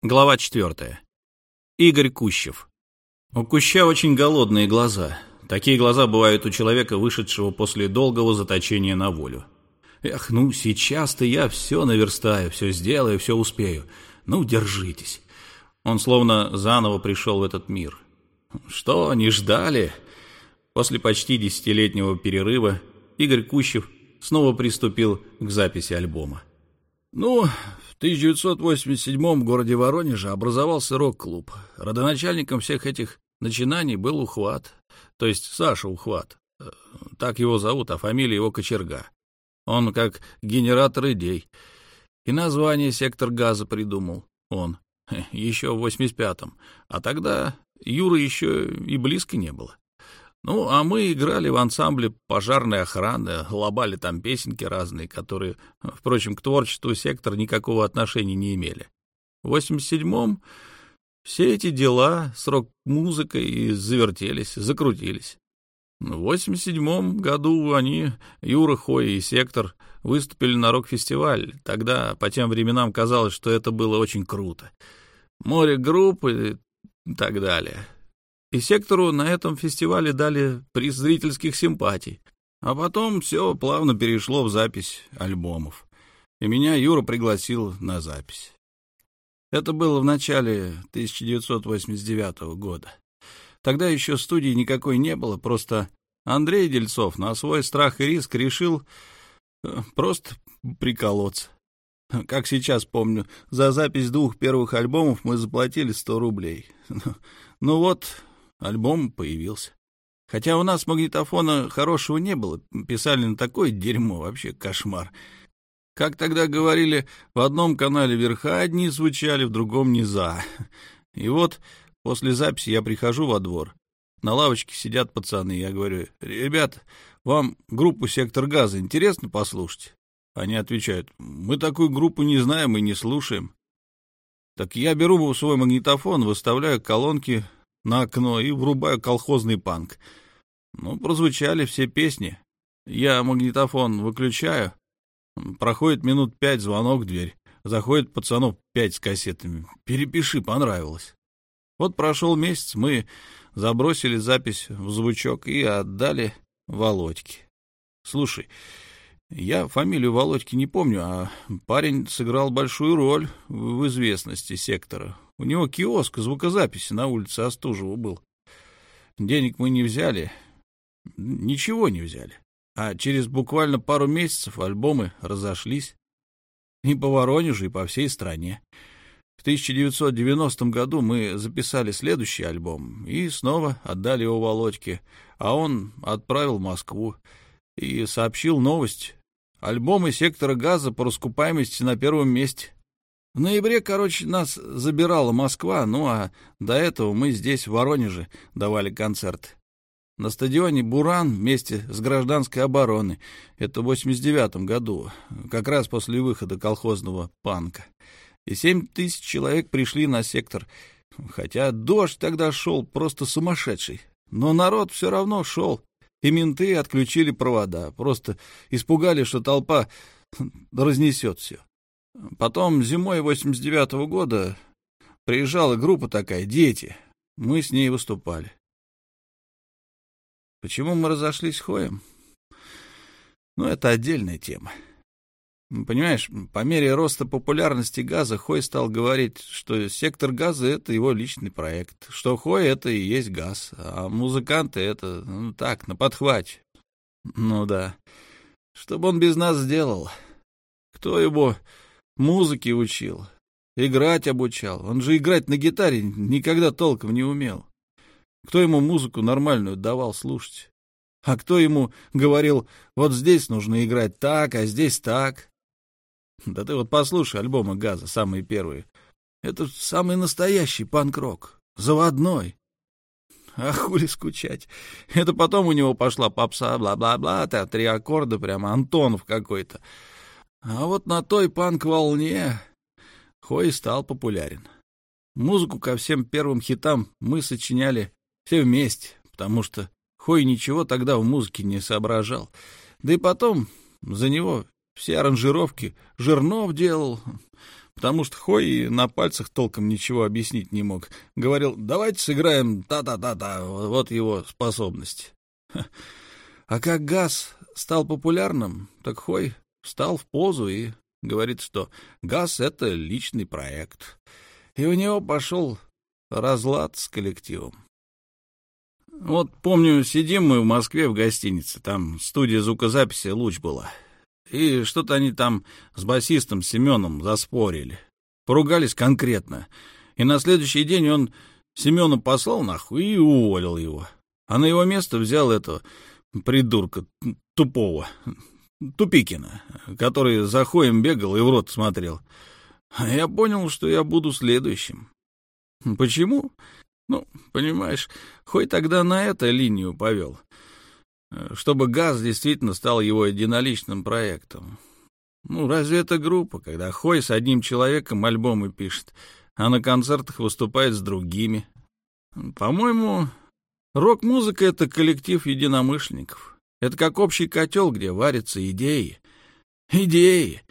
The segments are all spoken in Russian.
Глава четвертая. Игорь Кущев. У Куща очень голодные глаза. Такие глаза бывают у человека, вышедшего после долгого заточения на волю. Эх, ну сейчас-то я все наверстаю, все сделаю, все успею. Ну, держитесь. Он словно заново пришел в этот мир. Что, не ждали? После почти десятилетнего перерыва Игорь Кущев снова приступил к записи альбома. Ну, в 1987 в городе Воронеже образовался рок-клуб. Родоначальником всех этих начинаний был Ухват, то есть Саша Ухват. Э, так его зовут, а фамилия его Кочерга. Он как генератор идей. И название «Сектор газа» придумал он еще в 85-м. А тогда Юры еще и близко не было. Ну, а мы играли в ансамбле пожарной охраны, лобали там песенки разные, которые, впрочем, к творчеству сектор никакого отношения не имели. В 87-м все эти дела с рок-музыкой завертелись, закрутились. В 87-м году они, Юра Хой и Сектор, выступили на рок-фестиваль. Тогда, по тем временам, казалось, что это было очень круто. Море групп и так далее. И сектору на этом фестивале дали приз зрительских симпатий. А потом все плавно перешло в запись альбомов. И меня Юра пригласил на запись. Это было в начале 1989 года. Тогда еще студии никакой не было, просто Андрей Дельцов на свой страх и риск решил э, просто приколоться. Как сейчас помню, за запись двух первых альбомов мы заплатили 100 рублей. Ну вот, Альбом появился. Хотя у нас магнитофона хорошего не было, писали на такое дерьмо, вообще кошмар. Как тогда говорили, в одном канале верха одни звучали, в другом низа. И вот после записи я прихожу во двор. На лавочке сидят пацаны. Я говорю, ребят, вам группу «Сектор газа» интересно послушать? Они отвечают, мы такую группу не знаем и не слушаем. Так я беру свой магнитофон, выставляю колонки на окно и врубаю колхозный панк. Ну, прозвучали все песни. Я магнитофон выключаю. Проходит минут пять, звонок в дверь. Заходит пацанов пять с кассетами. Перепиши, понравилось. Вот прошел месяц, мы забросили запись в звучок и отдали Володьке. Слушай, я фамилию Володьки не помню, а парень сыграл большую роль в известности сектора. У него киоск звукозаписи на улице Остужева был. Денег мы не взяли, ничего не взяли. А через буквально пару месяцев альбомы разошлись. И по Воронежу, и по всей стране. В 1990 году мы записали следующий альбом и снова отдали его Володьке, а он отправил в Москву и сообщил новость. Альбомы сектора газа по раскупаемости на первом месте. В ноябре, короче, нас забирала Москва, ну а до этого мы здесь, в Воронеже, давали концерты. На стадионе «Буран» вместе с гражданской обороной. Это в 89-м году, как раз после выхода колхозного панка. И семь тысяч человек пришли на сектор. Хотя дождь тогда шел просто сумасшедший. Но народ все равно шел. И менты отключили провода. Просто испугали, что толпа разнесет все. Потом зимой 89-го года приезжала группа такая, дети. Мы с ней выступали. Почему мы разошлись Хоем? Ну, это отдельная тема. Понимаешь, по мере роста популярности газа Хой стал говорить, что сектор газа — это его личный проект, что Хой — это и есть газ, а музыканты — это, ну, так, на подхвате. Ну да. Что бы он без нас сделал? Кто его музыке учил, играть обучал. Он же играть на гитаре никогда толком не умел. Кто ему музыку нормальную давал слушать? А кто ему говорил, вот здесь нужно играть так, а здесь так? Да ты вот послушай альбомы Газа, самые первые. Это самый настоящий панк-рок, заводной. А хули скучать. Это потом у него пошла попса, бла-бла-бла, три аккорда, прямо Антонов какой-то. А вот на той панк-волне Хой стал популярен. Музыку ко всем первым хитам мы сочиняли все вместе, потому что Хой ничего тогда в музыке не соображал. Да и потом за него все аранжировки Жирнов делал. потому что Хой на пальцах толком ничего объяснить не мог. Говорил, давайте сыграем та-та-та-та, вот его способность. А как газ стал популярным, так Хой встал в позу и говорит, что газ — это личный проект. И у него пошел разлад с коллективом. Вот помню, сидим мы в Москве в гостинице, там студия звукозаписи «Луч» была. И что-то они там с басистом Семеном заспорили. Поругались конкретно. И на следующий день он Семена послал нахуй и уволил его. А на его место взял этого придурка тупого, Тупикина, который за хоем бегал и в рот смотрел. А я понял, что я буду следующим. Почему? Ну, понимаешь, хоть тогда на эту линию повел, чтобы газ действительно стал его единоличным проектом. Ну, разве это группа, когда Хой с одним человеком альбомы пишет, а на концертах выступает с другими? По-моему, рок-музыка — это коллектив единомышленников. Это как общий котел, где варятся идеи. Идеи!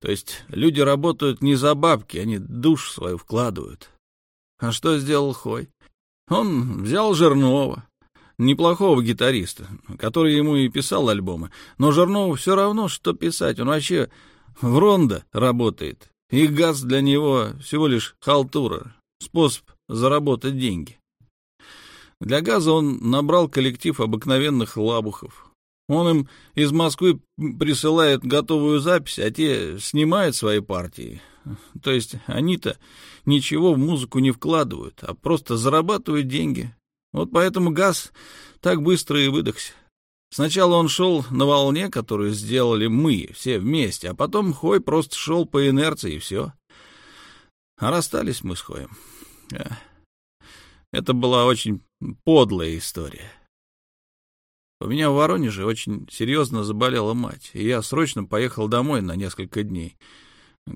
То есть люди работают не за бабки, они душу свою вкладывают. А что сделал Хой? Он взял Жернова, неплохого гитариста, который ему и писал альбомы. Но Жернову все равно, что писать. Он вообще в ронда работает. И газ для него всего лишь халтура, способ заработать деньги. Для газа он набрал коллектив обыкновенных лабухов. Он им из Москвы присылает готовую запись, а те снимают свои партии. То есть они-то ничего в музыку не вкладывают, а просто зарабатывают деньги. Вот поэтому газ так быстро и выдохся. Сначала он шел на волне, которую сделали мы все вместе, а потом Хой просто шел по инерции, и все. А расстались мы с Хоем. Это была очень подлая история. У меня в Воронеже очень серьезно заболела мать, и я срочно поехал домой на несколько дней.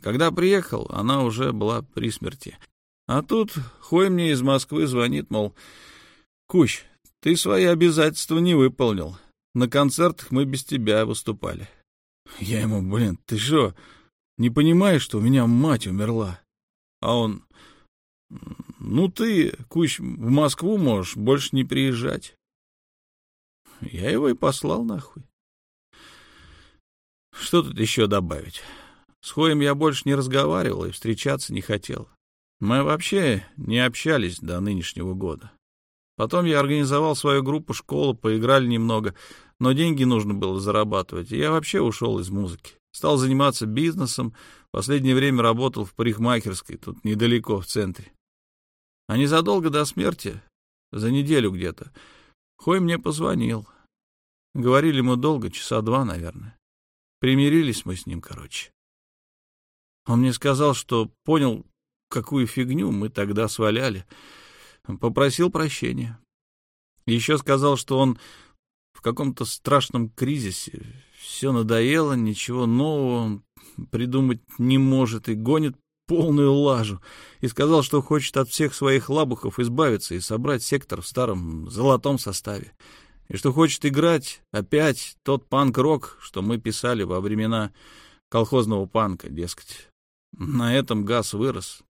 Когда приехал, она уже была при смерти. А тут Хой мне из Москвы звонит, мол, «Кущ, ты свои обязательства не выполнил. На концертах мы без тебя выступали». Я ему, блин, ты что, не понимаешь, что у меня мать умерла? А он, ну ты, Кущ, в Москву можешь больше не приезжать. Я его и послал нахуй. Что тут еще добавить? С Хоем я больше не разговаривал и встречаться не хотел. Мы вообще не общались до нынешнего года. Потом я организовал свою группу школу, поиграли немного, но деньги нужно было зарабатывать, и я вообще ушел из музыки. Стал заниматься бизнесом, последнее время работал в парикмахерской, тут недалеко, в центре. А незадолго до смерти, за неделю где-то, Хой мне позвонил. Говорили мы долго, часа два, наверное. Примирились мы с ним, короче. Он мне сказал, что понял, какую фигню мы тогда сваляли. Попросил прощения. Еще сказал, что он в каком-то страшном кризисе. Все надоело, ничего нового придумать не может и гонит полную лажу. И сказал, что хочет от всех своих лабухов избавиться и собрать сектор в старом золотом составе. И что хочет играть опять тот панк-рок, что мы писали во времена колхозного панка, дескать. На этом газ вырос.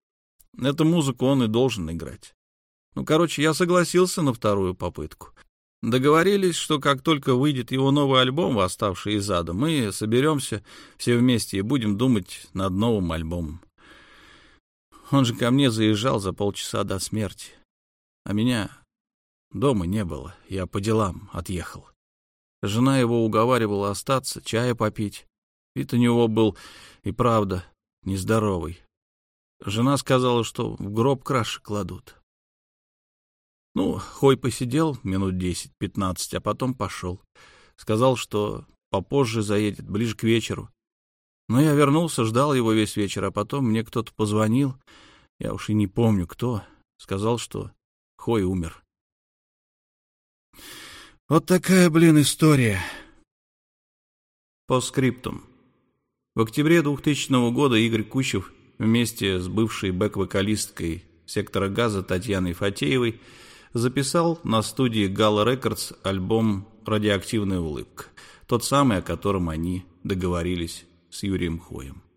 Эту музыку он и должен играть. Ну, короче, я согласился на вторую попытку. Договорились, что как только выйдет его новый альбом «Восставший из ада», мы соберемся все вместе и будем думать над новым альбомом. Он же ко мне заезжал за полчаса до смерти. А меня дома не было, я по делам отъехал. Жена его уговаривала остаться, чая попить. Вид у него был и правда нездоровый. Жена сказала, что в гроб краши кладут. Ну, Хой посидел минут десять-пятнадцать, а потом пошел. Сказал, что попозже заедет, ближе к вечеру. Но я вернулся, ждал его весь вечер, а потом мне кто-то позвонил, я уж и не помню кто, сказал, что Хой умер. Вот такая, блин, история. По скриптум. В октябре 2000 года Игорь Кущев вместе с бывшей бэк-вокалисткой сектора газа Татьяной Фатеевой записал на студии Gala Records альбом «Радиоактивная улыбка», тот самый, о котором они договорились с Юрием Хоем.